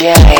Yeah.